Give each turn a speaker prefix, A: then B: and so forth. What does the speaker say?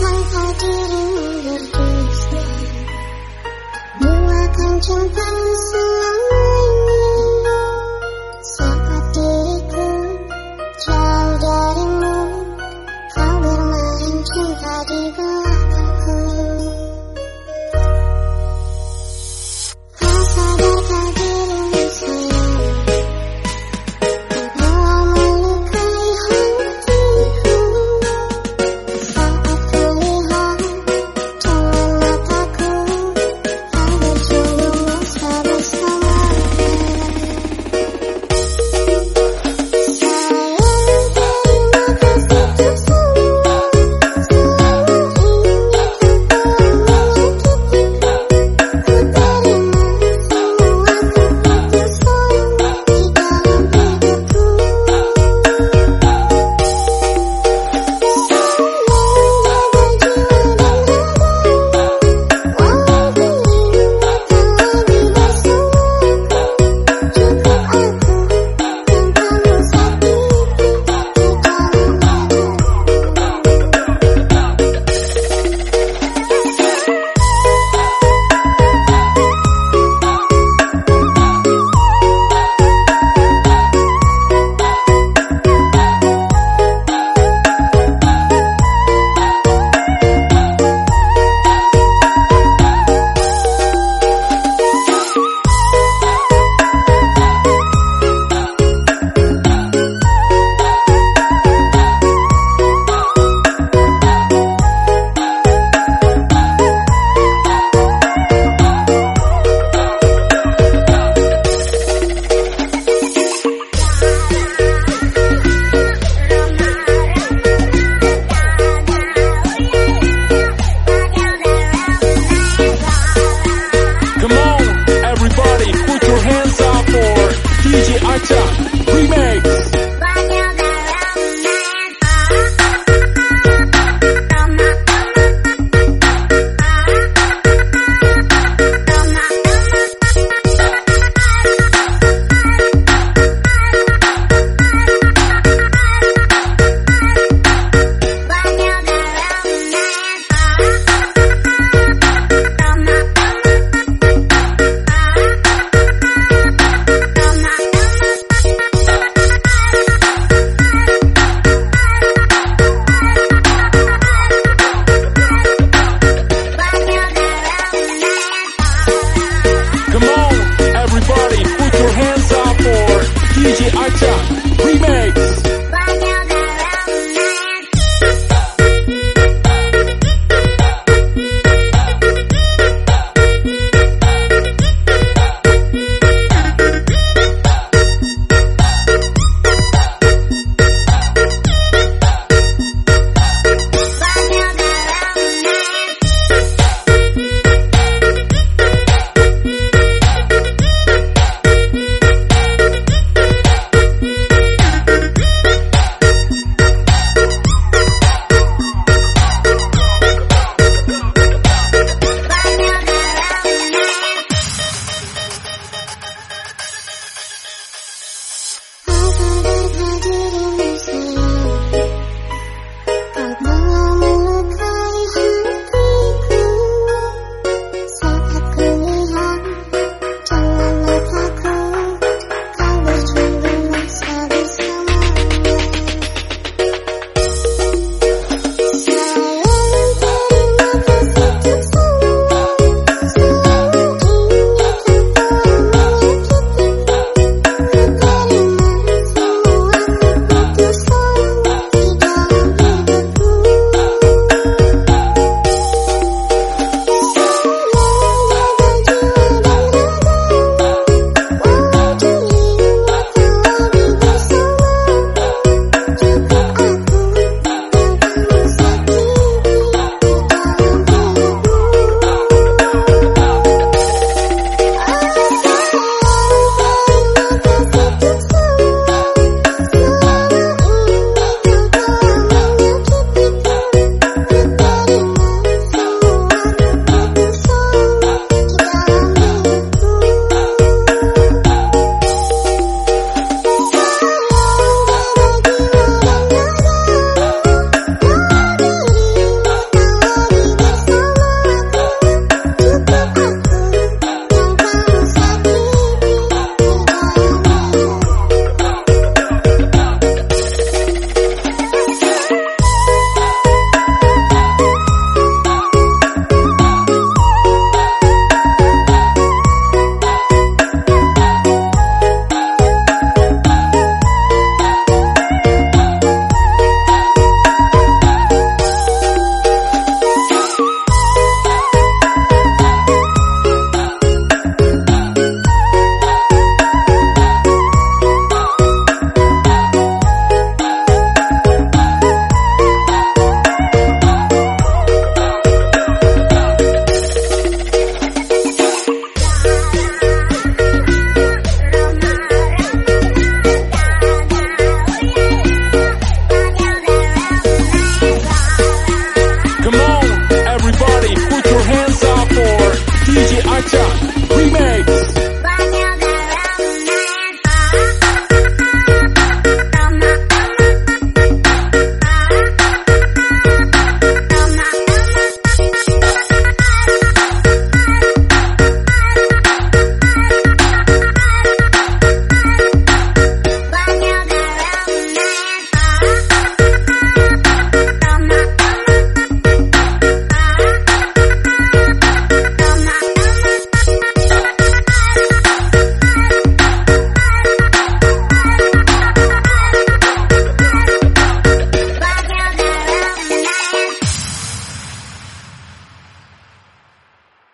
A: Menghadiri dirimu berdusta Buahkan cintamu selalu